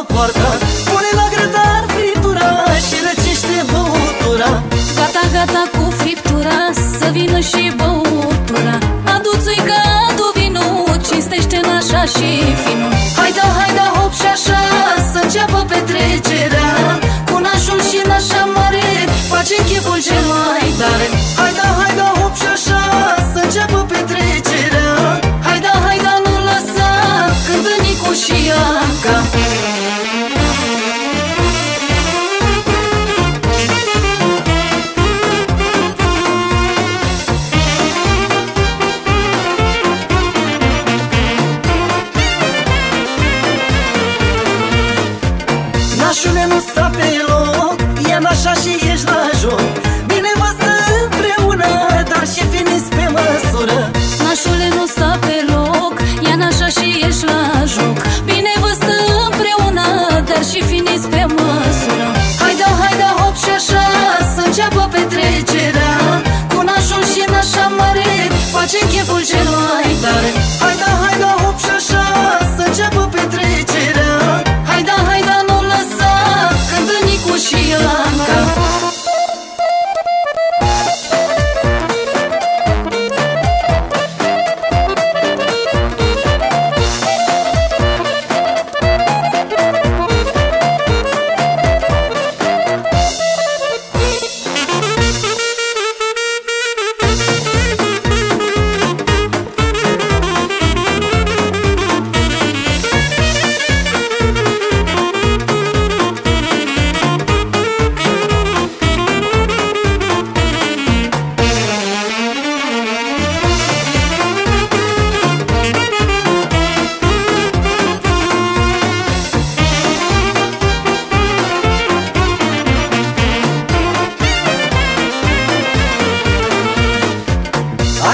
o poartă. Pune la grătar friptura și răcește băutura. Gata, gata cu friptura, să vină și băutura. Adu țuică, adu vinul, cinstește-n așa și finul Hai da, hai da, hop și așa, să înceapă petrecerea. Cu nașul și nașa mare, facem cheful cel mai tare. Hai da, Nașule nu sta pe loc E așa și ești la joc. Bine vă stă împreună Dar și finiți pe măsură. Nașule nu sta pe loc Ia așa și ești la joc. Bine vă stă împreună Dar și finiți pe măsură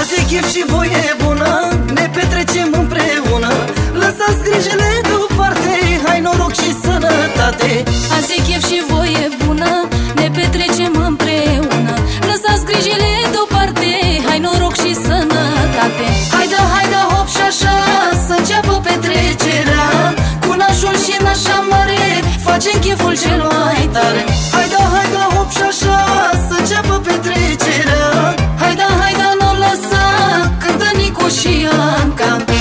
As if she boy și eu come.